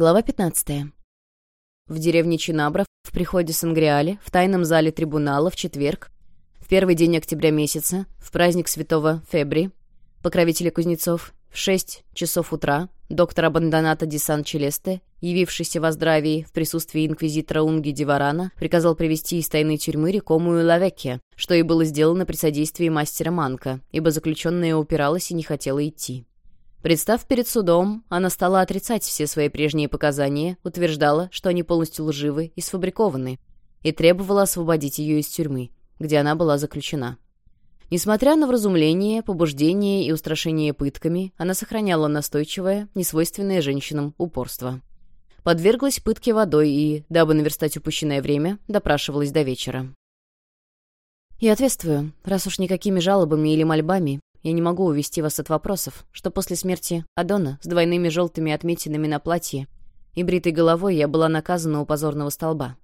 Глава 15. В деревне Чинабров, в приходе Сангриале, в тайном зале трибунала в четверг, в первый день октября месяца, в праздник святого Фебри, покровителя кузнецов, в шесть часов утра, доктор Абандоната ди Сан-Челесте, явившийся во здравии в присутствии инквизитора Унги Диварана, приказал привести из тайной тюрьмы рекомую Лавекке, что и было сделано при содействии мастера Манка, ибо заключенная упиралась и не хотела идти. Представ перед судом, она стала отрицать все свои прежние показания, утверждала, что они полностью лживы и сфабрикованы, и требовала освободить ее из тюрьмы, где она была заключена. Несмотря на вразумление, побуждение и устрашение пытками, она сохраняла настойчивое, несвойственное женщинам упорство. Подверглась пытке водой и, дабы наверстать упущенное время, допрашивалась до вечера. «Я ответствую, раз уж никакими жалобами или мольбами я не могу увести вас от вопросов, что после смерти Адона с двойными желтыми отметинами на платье и бритой головой я была наказана у позорного столба.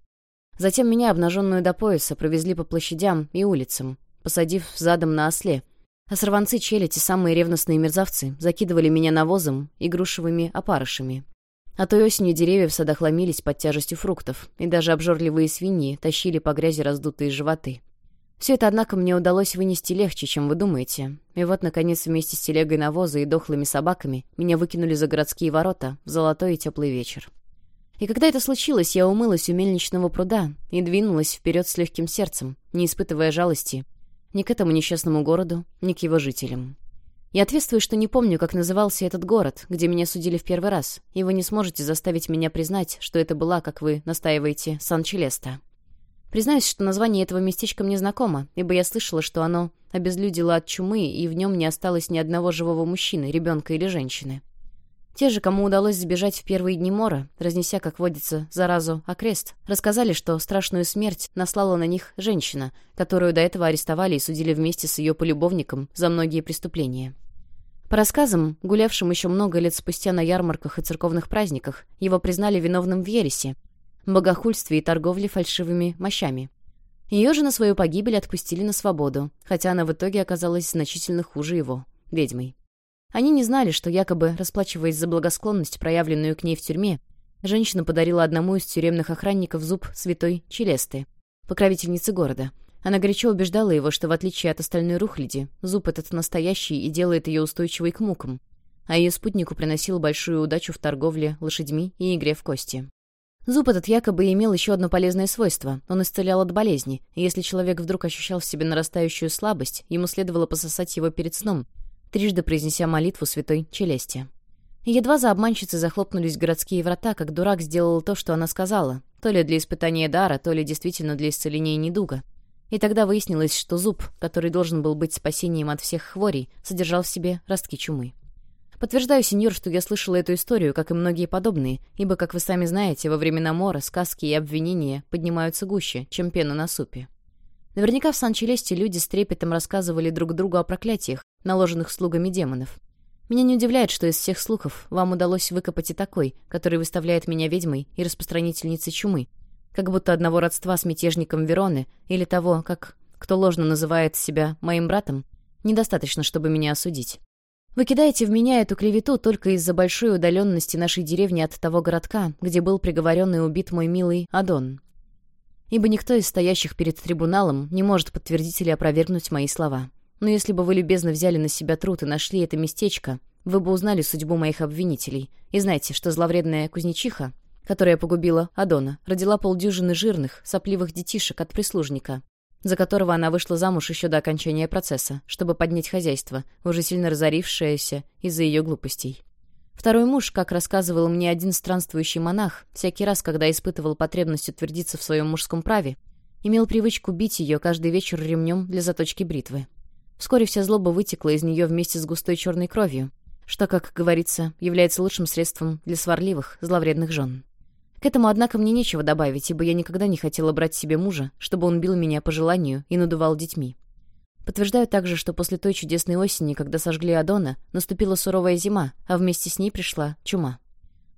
Затем меня, обнаженную до пояса, провезли по площадям и улицам, посадив задом на осле, а сорванцы чели, те самые ревностные мерзавцы, закидывали меня навозом и грушевыми опарышами. А той осенью деревья в садах ломились под тяжестью фруктов, и даже обжорливые свиньи тащили по грязи раздутые животы. Все это, однако, мне удалось вынести легче, чем вы думаете. И вот, наконец, вместе с телегой навоза и дохлыми собаками меня выкинули за городские ворота в золотой и теплый вечер. И когда это случилось, я умылась у мельничного пруда и двинулась вперед с легким сердцем, не испытывая жалости ни к этому несчастному городу, ни к его жителям. Я ответствую, что не помню, как назывался этот город, где меня судили в первый раз, и вы не сможете заставить меня признать, что это была, как вы настаиваете, Сан-Челеста. Признаюсь, что название этого местечка мне знакомо, ибо я слышала, что оно обезлюдило от чумы, и в нем не осталось ни одного живого мужчины, ребенка или женщины. Те же, кому удалось сбежать в первые дни мора, разнеся, как водится, заразу окрест, рассказали, что страшную смерть наслала на них женщина, которую до этого арестовали и судили вместе с ее полюбовником за многие преступления. По рассказам, гулявшим еще много лет спустя на ярмарках и церковных праздниках, его признали виновным в ересе, богохульстве и торговле фальшивыми мощами. Ее же на свою погибель отпустили на свободу, хотя она в итоге оказалась значительно хуже его, ведьмой. Они не знали, что якобы, расплачиваясь за благосклонность, проявленную к ней в тюрьме, женщина подарила одному из тюремных охранников зуб святой Челесты, покровительницы города. Она горячо убеждала его, что в отличие от остальной рухляди, зуб этот настоящий и делает ее устойчивой к мукам, а ее спутнику приносил большую удачу в торговле лошадьми и игре в кости. Зуб этот якобы имел еще одно полезное свойство. Он исцелял от болезни, и если человек вдруг ощущал в себе нарастающую слабость, ему следовало пососать его перед сном, трижды произнеся молитву святой Челесте. едва за обманщицей захлопнулись городские врата, как дурак сделал то, что она сказала, то ли для испытания дара, то ли действительно для исцеления недуга. И тогда выяснилось, что зуб, который должен был быть спасением от всех хворей, содержал в себе ростки чумы. Подтверждаю, сеньор, что я слышала эту историю, как и многие подобные, ибо, как вы сами знаете, во времена мора сказки и обвинения поднимаются гуще, чем пена на супе. Наверняка в Сан-Челесте люди с трепетом рассказывали друг другу о проклятиях, наложенных слугами демонов. Меня не удивляет, что из всех слухов вам удалось выкопать и такой, который выставляет меня ведьмой и распространительницей чумы, как будто одного родства с мятежником Вероны или того, как кто ложно называет себя моим братом, недостаточно, чтобы меня осудить. Вы кидаете в меня эту клевету только из-за большой удаленности нашей деревни от того городка, где был приговорен и убит мой милый Адон. Ибо никто из стоящих перед трибуналом не может подтвердить или опровергнуть мои слова. Но если бы вы любезно взяли на себя труд и нашли это местечко, вы бы узнали судьбу моих обвинителей. И знаете, что зловредная кузнечиха, которая погубила Адона, родила полдюжины жирных, сопливых детишек от прислужника, за которого она вышла замуж еще до окончания процесса, чтобы поднять хозяйство, уже сильно разорившееся из-за ее глупостей. Второй муж, как рассказывал мне один странствующий монах, всякий раз, когда испытывал потребность утвердиться в своем мужском праве, имел привычку бить ее каждый вечер ремнем для заточки бритвы. Вскоре вся злоба вытекла из нее вместе с густой черной кровью, что, как говорится, является лучшим средством для сварливых, зловредных жен. К этому, однако, мне нечего добавить, ибо я никогда не хотела брать себе мужа, чтобы он бил меня по желанию и надувал детьми. Подтверждаю также, что после той чудесной осени, когда сожгли Адона, наступила суровая зима, а вместе с ней пришла чума.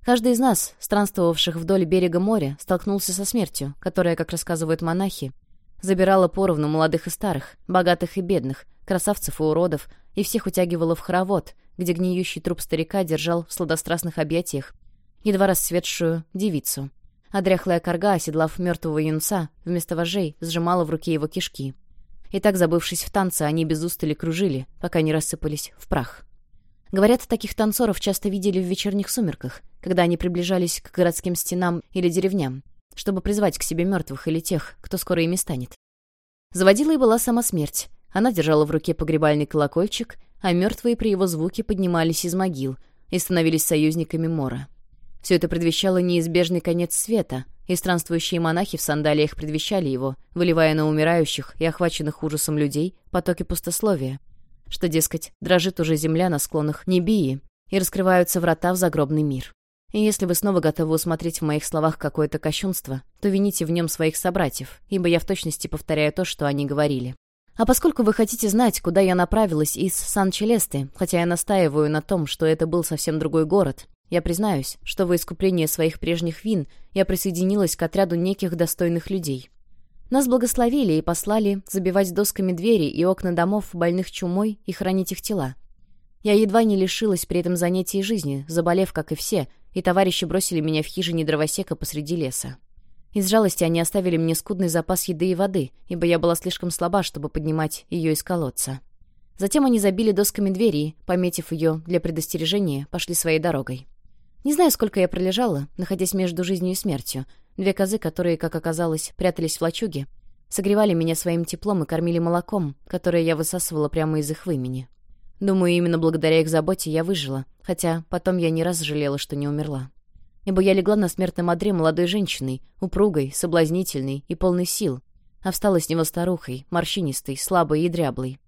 Каждый из нас, странствовавших вдоль берега моря, столкнулся со смертью, которая, как рассказывают монахи, забирала поровну молодых и старых, богатых и бедных, красавцев и уродов, и всех утягивала в хоровод, где гниющий труп старика держал в сладострастных объятиях едва расцветшую девицу. А дряхлая корга, оседлав мертвого юнца, вместо вожей сжимала в руке его кишки. И так, забывшись в танце, они без устали кружили, пока не рассыпались в прах. Говорят, таких танцоров часто видели в вечерних сумерках, когда они приближались к городским стенам или деревням, чтобы призвать к себе мертвых или тех, кто скоро ими станет. Заводила и была сама смерть. Она держала в руке погребальный колокольчик, а мертвые при его звуке поднимались из могил и становились союзниками Мора. Все это предвещало неизбежный конец света, и странствующие монахи в сандалиях предвещали его, выливая на умирающих и охваченных ужасом людей потоки пустословия, что, дескать, дрожит уже земля на склонах Небии, и раскрываются врата в загробный мир. И если вы снова готовы усмотреть в моих словах какое-то кощунство, то вините в нем своих собратьев, ибо я в точности повторяю то, что они говорили. А поскольку вы хотите знать, куда я направилась из Сан-Челесты, хотя я настаиваю на том, что это был совсем другой город, я признаюсь, что во искупление своих прежних вин я присоединилась к отряду неких достойных людей. Нас благословили и послали забивать досками двери и окна домов больных чумой и хранить их тела. Я едва не лишилась при этом занятии жизни, заболев, как и все, и товарищи бросили меня в хижине дровосека посреди леса. Из жалости они оставили мне скудный запас еды и воды, ибо я была слишком слаба, чтобы поднимать ее из колодца. Затем они забили досками двери, пометив ее для предостережения, пошли своей дорогой. Не знаю, сколько я пролежала, находясь между жизнью и смертью. Две козы, которые, как оказалось, прятались в лачуге, согревали меня своим теплом и кормили молоком, которое я высасывала прямо из их вымени. Думаю, именно благодаря их заботе я выжила, хотя потом я не раз жалела, что не умерла. Ибо я легла на смертном одре молодой женщиной, упругой, соблазнительной и полной сил, а встала с него старухой, морщинистой, слабой и дряблой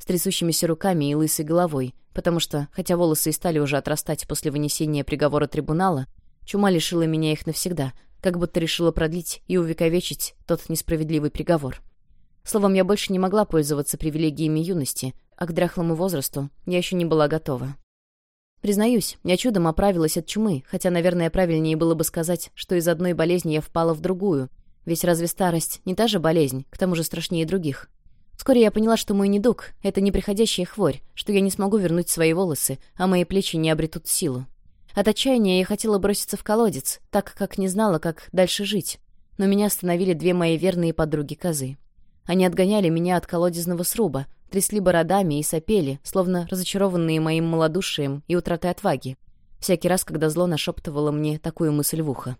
с трясущимися руками и лысой головой, потому что, хотя волосы и стали уже отрастать после вынесения приговора трибунала, чума лишила меня их навсегда, как будто решила продлить и увековечить тот несправедливый приговор. Словом, я больше не могла пользоваться привилегиями юности, а к дряхлому возрасту я еще не была готова. Признаюсь, я чудом оправилась от чумы, хотя, наверное, правильнее было бы сказать, что из одной болезни я впала в другую. Ведь разве старость не та же болезнь, к тому же страшнее других? Вскоре я поняла, что мой недуг — это неприходящая хворь, что я не смогу вернуть свои волосы, а мои плечи не обретут силу. От отчаяния я хотела броситься в колодец, так как не знала, как дальше жить. Но меня остановили две мои верные подруги-козы. Они отгоняли меня от колодезного сруба, трясли бородами и сопели, словно разочарованные моим малодушием и утратой отваги. Всякий раз, когда зло нашептывало мне такую мысль в ухо.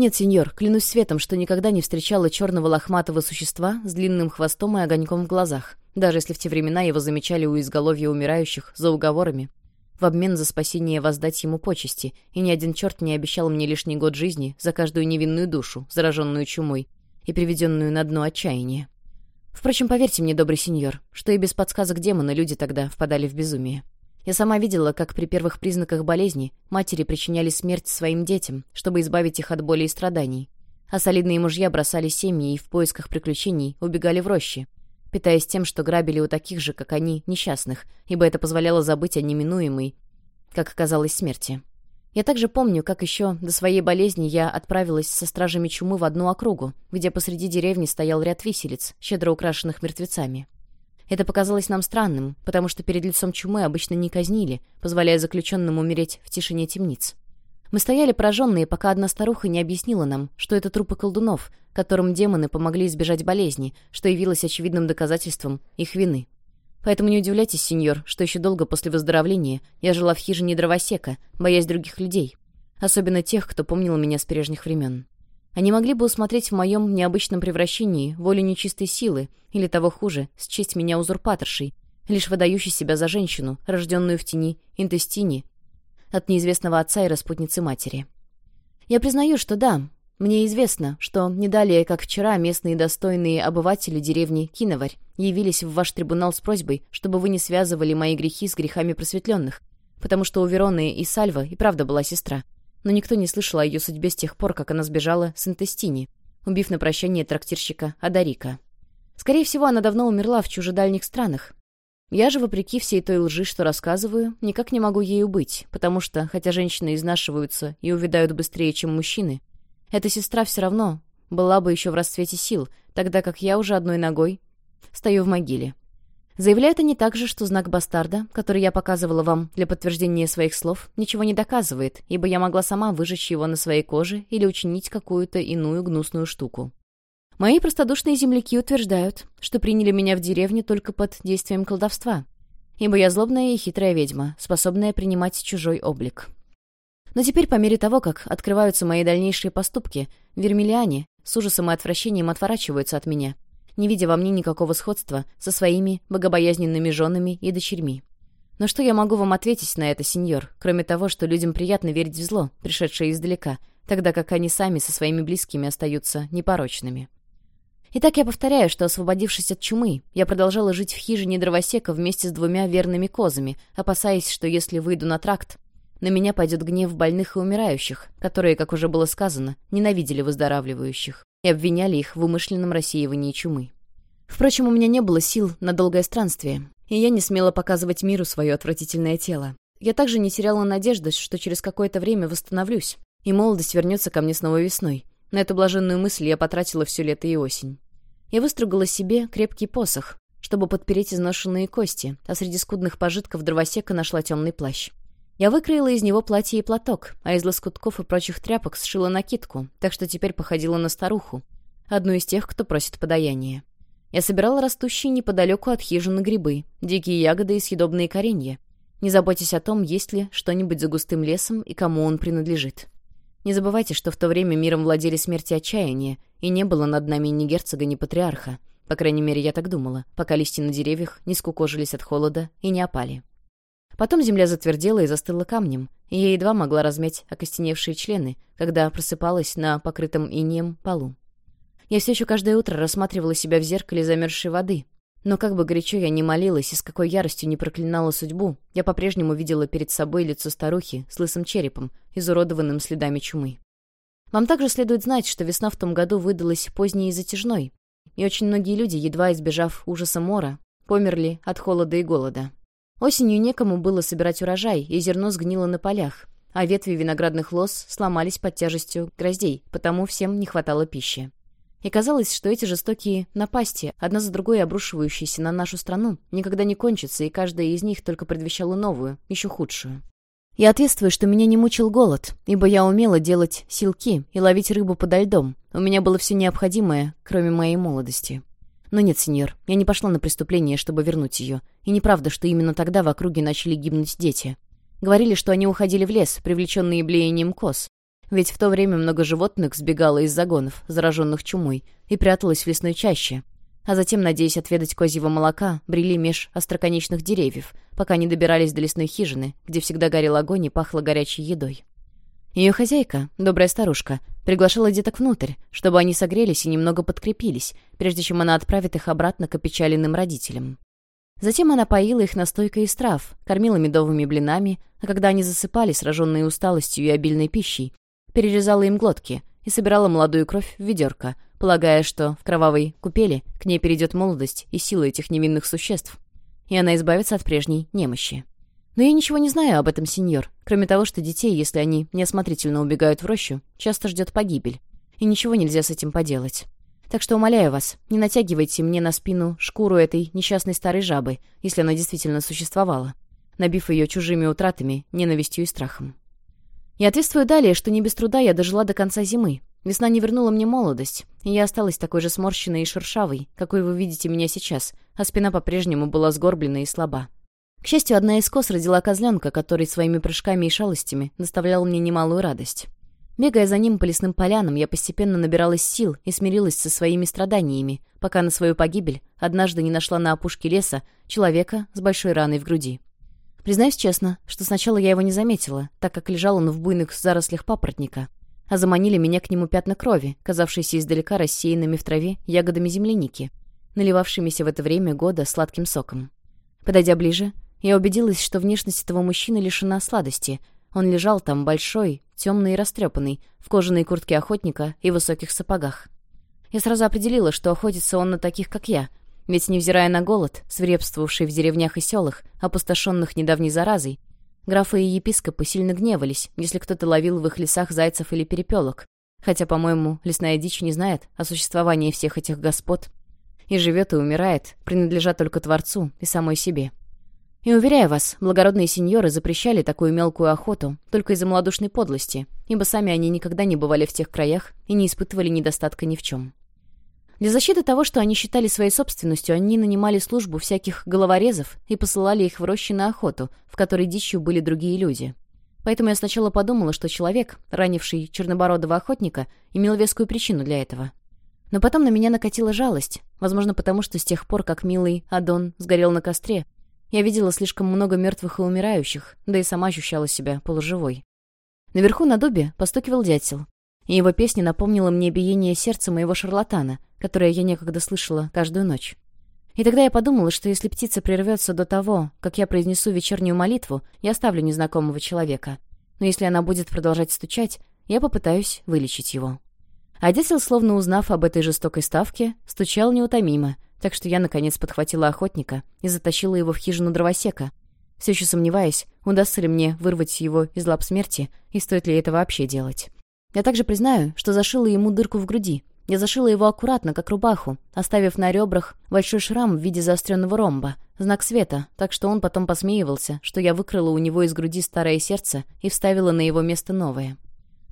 «Нет, сеньор, клянусь светом, что никогда не встречала черного лохматого существа с длинным хвостом и огоньком в глазах, даже если в те времена его замечали у изголовья умирающих за уговорами. В обмен за спасение воздать ему почести, и ни один черт не обещал мне лишний год жизни за каждую невинную душу, зараженную чумой и приведенную на дно отчаяния. Впрочем, поверьте мне, добрый сеньор, что и без подсказок демона люди тогда впадали в безумие. Я сама видела, как при первых признаках болезни матери причиняли смерть своим детям, чтобы избавить их от боли и страданий. А солидные мужья бросали семьи и в поисках приключений убегали в рощи, питаясь тем, что грабили у таких же, как они, несчастных, ибо это позволяло забыть о неминуемой, как оказалось, смерти. Я также помню, как еще до своей болезни я отправилась со стражами чумы в одну округу, где посреди деревни стоял ряд виселиц, щедро украшенных мертвецами. Это показалось нам странным, потому что перед лицом чумы обычно не казнили, позволяя заключенным умереть в тишине темниц. Мы стояли пораженные, пока одна старуха не объяснила нам, что это трупы колдунов, которым демоны помогли избежать болезни, что явилось очевидным доказательством их вины. Поэтому не удивляйтесь, сеньор, что еще долго после выздоровления я жила в хижине дровосека, боясь других людей. Особенно тех, кто помнил меня с прежних времен. Они могли бы усмотреть в моем необычном превращении волю нечистой силы, или того хуже, счесть меня узурпаторшей, лишь выдающей себя за женщину, рожденную в тени интестини от неизвестного отца и распутницы матери. Я признаю, что да, мне известно, что не далее, как вчера, местные достойные обыватели деревни Киноварь явились в ваш трибунал с просьбой, чтобы вы не связывали мои грехи с грехами просветленных, потому что у Вероны и Сальва и правда была сестра — но никто не слышал о ее судьбе с тех пор, как она сбежала с Интестини, убив на прощание трактирщика Адарика. Скорее всего, она давно умерла в чужедальних странах. Я же, вопреки всей той лжи, что рассказываю, никак не могу ею быть, потому что, хотя женщины изнашиваются и увядают быстрее, чем мужчины, эта сестра все равно была бы еще в расцвете сил, тогда как я уже одной ногой стою в могиле. Заявляют они также, что знак бастарда, который я показывала вам для подтверждения своих слов, ничего не доказывает, ибо я могла сама выжечь его на своей коже или учинить какую-то иную гнусную штуку. Мои простодушные земляки утверждают, что приняли меня в деревню только под действием колдовства, ибо я злобная и хитрая ведьма, способная принимать чужой облик. Но теперь, по мере того, как открываются мои дальнейшие поступки, вермиллиане с ужасом и отвращением отворачиваются от меня, не видя во мне никакого сходства со своими богобоязненными женами и дочерьми. Но что я могу вам ответить на это, сеньор, кроме того, что людям приятно верить в зло, пришедшее издалека, тогда как они сами со своими близкими остаются непорочными? Итак, я повторяю, что, освободившись от чумы, я продолжала жить в хижине дровосека вместе с двумя верными козами, опасаясь, что если выйду на тракт, на меня пойдет гнев больных и умирающих, которые, как уже было сказано, ненавидели выздоравливающих и обвиняли их в умышленном рассеивании чумы. Впрочем, у меня не было сил на долгое странствие, и я не смела показывать миру свое отвратительное тело. Я также не теряла надежды, что через какое-то время восстановлюсь, и молодость вернется ко мне снова весной. На эту блаженную мысль я потратила все лето и осень. Я выстругала себе крепкий посох, чтобы подпереть изношенные кости, а среди скудных пожитков дровосека нашла темный плащ. Я выкроила из него платье и платок, а из лоскутков и прочих тряпок сшила накидку, так что теперь походила на старуху, одну из тех, кто просит подаяние. Я собирала растущие неподалеку от хижины грибы, дикие ягоды и съедобные коренья. Не заботьтесь о том, есть ли что-нибудь за густым лесом и кому он принадлежит. Не забывайте, что в то время миром владели смерти отчаяния, и не было над нами ни герцога, ни патриарха. По крайней мере, я так думала, пока листья на деревьях не скукожились от холода и не опали. Потом земля затвердела и застыла камнем, и я едва могла размять окостеневшие члены, когда просыпалась на покрытом инеем полу. Я все еще каждое утро рассматривала себя в зеркале замерзшей воды. Но как бы горячо я ни молилась и с какой яростью не проклинала судьбу, я по-прежнему видела перед собой лицо старухи с лысым черепом, изуродованным следами чумы. Вам также следует знать, что весна в том году выдалась поздней и затяжной, и очень многие люди, едва избежав ужаса мора, померли от холода и голода. Осенью некому было собирать урожай, и зерно сгнило на полях, а ветви виноградных лоз сломались под тяжестью гроздей, потому всем не хватало пищи. И казалось, что эти жестокие напасти, одна за другой обрушивающиеся на нашу страну, никогда не кончатся, и каждая из них только предвещала новую, еще худшую. Я ответствую, что меня не мучил голод, ибо я умела делать силки и ловить рыбу подо льдом. У меня было все необходимое, кроме моей молодости. Но нет, сеньор, я не пошла на преступление, чтобы вернуть ее. И неправда, что именно тогда в округе начали гибнуть дети. Говорили, что они уходили в лес, привлеченные блеянием коз. Ведь в то время много животных сбегало из загонов, зараженных чумой, и пряталось в лесной чаще. А затем, надеясь отведать козьего молока, брели меж остроконечных деревьев, пока не добирались до лесной хижины, где всегда горел огонь и пахло горячей едой. Ее хозяйка, добрая старушка, приглашала деток внутрь, чтобы они согрелись и немного подкрепились, прежде чем она отправит их обратно к опечаленным родителям. Затем она поила их настойкой из трав, кормила медовыми блинами, а когда они засыпали, сраженные усталостью и обильной пищей, перерезала им глотки и собирала молодую кровь в ведерко, полагая, что в кровавой купели к ней перейдет молодость и сила этих невинных существ, и она избавится от прежней немощи. Но я ничего не знаю об этом, сеньор, кроме того, что детей, если они неосмотрительно убегают в рощу, часто ждет погибель. И ничего нельзя с этим поделать. Так что умоляю вас, не натягивайте мне на спину шкуру этой несчастной старой жабы, если она действительно существовала, набив ее чужими утратами, ненавистью и страхом. Я ответствую далее, что не без труда я дожила до конца зимы. Весна не вернула мне молодость, и я осталась такой же сморщенной и шершавой, какой вы видите меня сейчас, а спина по-прежнему была сгорблена и слаба. К счастью, одна из кос родила козленка, который своими прыжками и шалостями доставлял мне немалую радость. Бегая за ним по лесным полянам, я постепенно набиралась сил и смирилась со своими страданиями, пока на свою погибель однажды не нашла на опушке леса человека с большой раной в груди. Признаюсь честно, что сначала я его не заметила, так как лежал он в буйных зарослях папоротника, а заманили меня к нему пятна крови, казавшиеся издалека рассеянными в траве ягодами земляники, наливавшимися в это время года сладким соком. Подойдя ближе, я убедилась, что внешность этого мужчины лишена сладости. Он лежал там большой, темный и растрепанный, в кожаной куртке охотника и высоких сапогах. Я сразу определила, что охотится он на таких, как я, ведь, невзирая на голод, свирепствовавший в деревнях и селах, опустошенных недавней заразой, графы и епископы сильно гневались, если кто-то ловил в их лесах зайцев или перепелок, хотя, по-моему, лесная дичь не знает о существовании всех этих господ и живет и умирает, принадлежат только Творцу и самой себе. И уверяю вас, благородные сеньоры запрещали такую мелкую охоту только из-за малодушной подлости, ибо сами они никогда не бывали в тех краях и не испытывали недостатка ни в чем. Для защиты того, что они считали своей собственностью, они нанимали службу всяких головорезов и посылали их в рощи на охоту, в которой дичью были другие люди. Поэтому я сначала подумала, что человек, ранивший чернобородого охотника, имел вескую причину для этого. Но потом на меня накатила жалость, возможно, потому что с тех пор, как милый Адон сгорел на костре, я видела слишком много мертвых и умирающих, да и сама ощущала себя полуживой. Наверху на дубе постукивал дятел, и его песня напомнила мне биение сердца моего шарлатана, которое я некогда слышала каждую ночь. И тогда я подумала, что если птица прервется до того, как я произнесу вечернюю молитву, я оставлю незнакомого человека. Но если она будет продолжать стучать, я попытаюсь вылечить его. А дятел, словно узнав об этой жестокой ставке, стучал неутомимо — так что я, наконец, подхватила охотника и затащила его в хижину дровосека, все еще сомневаясь, удастся ли мне вырвать его из лап смерти и стоит ли это вообще делать. Я также признаю, что зашила ему дырку в груди. Я зашила его аккуратно, как рубаху, оставив на ребрах большой шрам в виде заостренного ромба, знак света, так что он потом посмеивался, что я выкрыла у него из груди старое сердце и вставила на его место новое.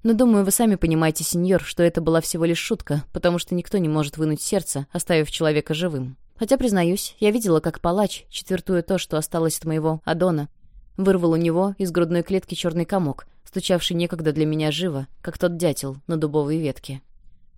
Но думаю, вы сами понимаете, сеньор, что это была всего лишь шутка, потому что никто не может вынуть сердце, оставив человека живым. Хотя, признаюсь, я видела, как палач, четвертуя то, что осталось от моего Адона, вырвал у него из грудной клетки черный комок, стучавший некогда для меня живо, как тот дятел на дубовой ветке.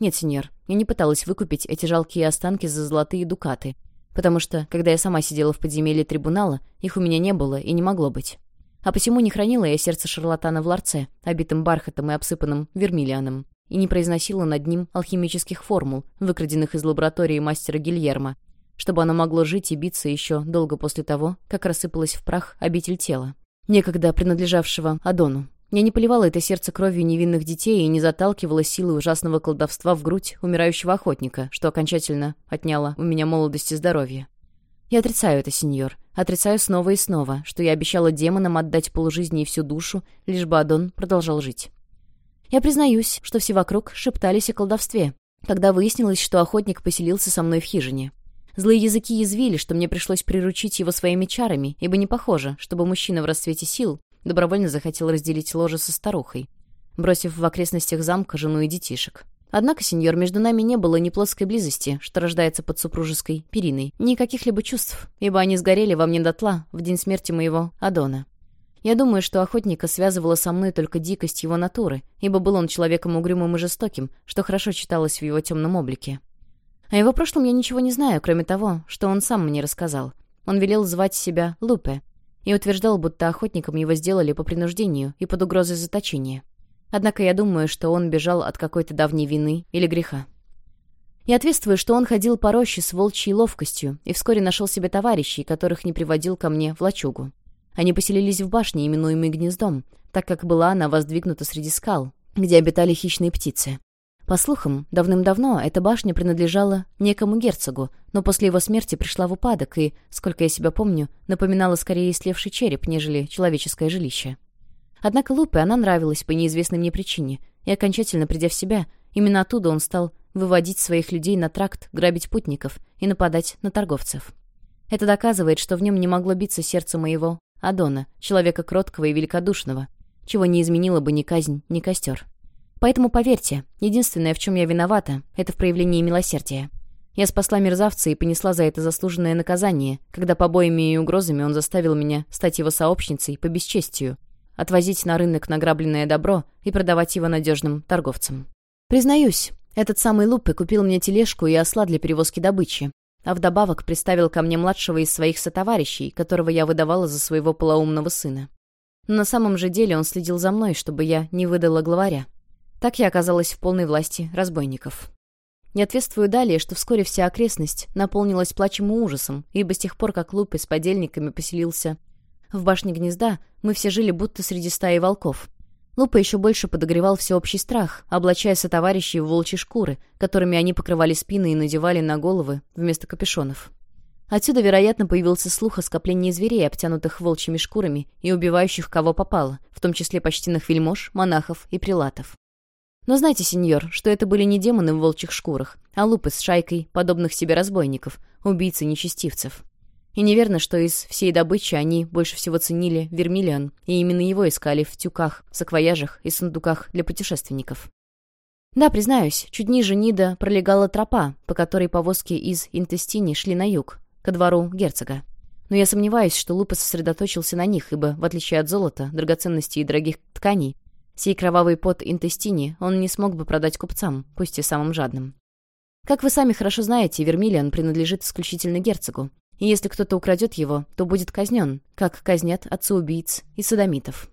Нет, сеньор, я не пыталась выкупить эти жалкие останки за золотые дукаты, потому что, когда я сама сидела в подземелье трибунала, их у меня не было и не могло быть. А посему не хранила я сердце шарлатана в ларце, обитым бархатом и обсыпанным вермиллианом, и не произносила над ним алхимических формул, выкраденных из лаборатории мастера Гильермо, чтобы оно могло жить и биться еще долго после того, как рассыпалась в прах обитель тела, некогда принадлежавшего Адону. Я не поливала это сердце кровью невинных детей и не заталкивала силы ужасного колдовства в грудь умирающего охотника, что окончательно отняло у меня молодость и здоровье. Я отрицаю это, сеньор. Отрицаю снова и снова, что я обещала демонам отдать полжизни и всю душу, лишь бы Адон продолжал жить. Я признаюсь, что все вокруг шептались о колдовстве, когда выяснилось, что охотник поселился со мной в хижине. Злые языки язвили, что мне пришлось приручить его своими чарами, ибо не похоже, чтобы мужчина в расцвете сил добровольно захотел разделить ложе со старухой, бросив в окрестностях замка жену и детишек. Однако, сеньор, между нами не было ни плоской близости, что рождается под супружеской периной, ни каких-либо чувств, ибо они сгорели во мне дотла в день смерти моего Адона. Я думаю, что охотника связывала со мной только дикость его натуры, ибо был он человеком угрюмым и жестоким, что хорошо читалось в его темном облике. О его прошлом я ничего не знаю, кроме того, что он сам мне рассказал. Он велел звать себя Лупе и утверждал, будто охотником его сделали по принуждению и под угрозой заточения. Однако я думаю, что он бежал от какой-то давней вины или греха. Я ответствую, что он ходил по роще с волчьей ловкостью и вскоре нашел себе товарищей, которых не приводил ко мне в лачугу. Они поселились в башне, именуемой гнездом, так как была она воздвигнута среди скал, где обитали хищные птицы. По слухам, давным-давно эта башня принадлежала некому герцогу, но после его смерти пришла в упадок и, сколько я себя помню, напоминала скорее истлевший череп, нежели человеческое жилище. Однако Лупе она нравилась по неизвестной мне причине, и окончательно придя в себя, именно оттуда он стал выводить своих людей на тракт, грабить путников и нападать на торговцев. Это доказывает, что в нем не могло биться сердце моего Адона, человека кроткого и великодушного, чего не изменила бы ни казнь, ни костер. Поэтому поверьте, единственное, в чем я виновата, это в проявлении милосердия. Я спасла мерзавца и понесла за это заслуженное наказание, когда побоями и угрозами он заставил меня стать его сообщницей по бесчестию, отвозить на рынок награбленное добро и продавать его надежным торговцам. Признаюсь, этот самый Лупе купил мне тележку и осла для перевозки добычи, а вдобавок приставил ко мне младшего из своих сотоварищей, которого я выдавала за своего полоумного сына. Но на самом же деле он следил за мной, чтобы я не выдала главаря. Так я оказалась в полной власти разбойников. Не ответствую далее, что вскоре вся окрестность наполнилась плачем и ужасом, ибо с тех пор, как Лупе с подельниками поселился в башне гнезда мы все жили будто среди стаи волков. Лупа еще больше подогревал всеобщий страх, облачая сотоварищей в волчьи шкуры, которыми они покрывали спины и надевали на головы вместо капюшонов. Отсюда, вероятно, появился слух о скоплении зверей, обтянутых волчьими шкурами и убивающих кого попало, в том числе почтенных вельмож, монахов и прилатов. Но знайте, сеньор, что это были не демоны в волчьих шкурах, а лупы с шайкой подобных себе разбойников, убийцы нечестивцев. И неверно, что из всей добычи они больше всего ценили вермиллион, и именно его искали в тюках, саквояжах и сундуках для путешественников. Да, признаюсь, чуть ниже Нида пролегала тропа, по которой повозки из Интестини шли на юг, ко двору герцога. Но я сомневаюсь, что Лупа сосредоточился на них, ибо, в отличие от золота, драгоценностей и дорогих тканей, сей кровавый пот Интестини он не смог бы продать купцам, пусть и самым жадным. Как вы сами хорошо знаете, Вермиллион принадлежит исключительно герцогу, и если кто-то украдет его, то будет казнен, как казнят отца-убийц и садомитов.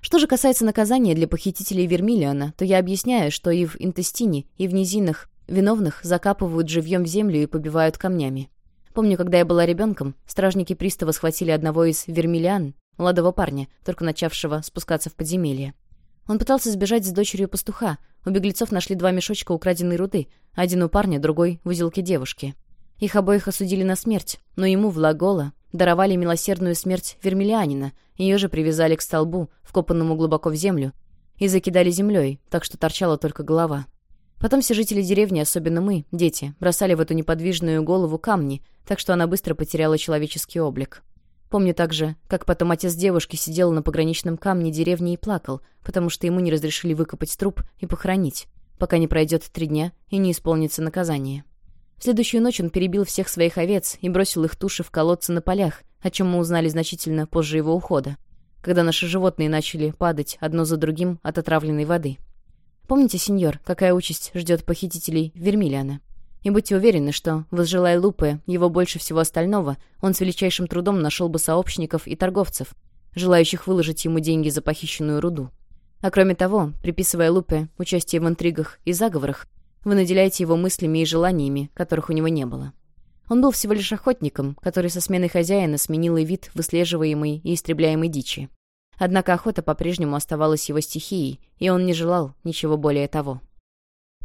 Что же касается наказания для похитителей Вермиллиона, то я объясняю, что и в Интестине, и в низинах виновных закапывают живьем в землю и побивают камнями. Помню, когда я была ребенком, стражники пристава схватили одного из вермиллиан, молодого парня, только начавшего спускаться в подземелье. Он пытался сбежать с дочерью пастуха. У беглецов нашли два мешочка украденной руды, один у парня, другой в узелке девушки. Их обоих осудили на смерть, но ему, Влагола, даровали милосердную смерть вермиллианина, ее же привязали к столбу, вкопанному глубоко в землю, и закидали землей, так что торчала только голова. Потом все жители деревни, особенно мы, дети, бросали в эту неподвижную голову камни, так что она быстро потеряла человеческий облик. Помню также, как потом отец девушки сидел на пограничном камне деревни и плакал, потому что ему не разрешили выкопать труп и похоронить, пока не пройдет три дня и не исполнится наказание. В следующую ночь он перебил всех своих овец и бросил их туши в колодцы на полях, о чем мы узнали значительно позже его ухода, когда наши животные начали падать одно за другим от отравленной воды. Помните, сеньор, какая участь ждет похитителей Вермиллиана? И будьте уверены, что, возжелая Лупе его больше всего остального, он с величайшим трудом нашел бы сообщников и торговцев, желающих выложить ему деньги за похищенную руду. А кроме того, приписывая Лупе участие в интригах и заговорах, вы наделяете его мыслями и желаниями, которых у него не было. Он был всего лишь охотником, который со сменой хозяина сменил и вид выслеживаемой и истребляемой дичи. Однако охота по-прежнему оставалась его стихией, и он не желал ничего более того.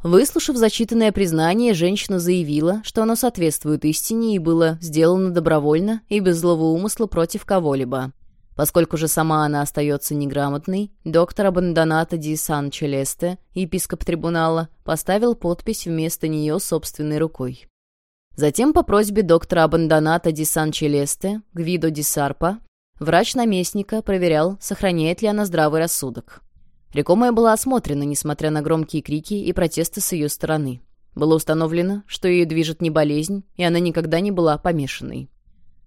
Выслушав зачитанное признание, женщина заявила, что оно соответствует истине и было сделано добровольно и без злого умысла против кого-либо. Поскольку же сама она остается неграмотной, доктор Абандоната ди Сан-Челесте, епископ трибунала, поставил подпись вместо нее собственной рукой. Затем по просьбе доктора Абандоната ди Сан-Челесте, Гвидо ди Сарпа, врач наместника проверял, сохраняет ли она здравый рассудок. Рекомая была осмотрена, несмотря на громкие крики и протесты с ее стороны. Было установлено, что ее движет не болезнь, и она никогда не была помешанной.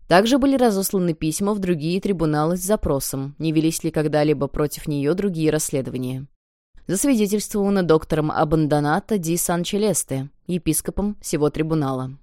Также были разосланы письма в другие трибуналы с запросом, не велись ли когда-либо против нее другие расследования. Засвидетельствовано доктором Абандоната ди Сан-Челесте, епископом всего трибунала.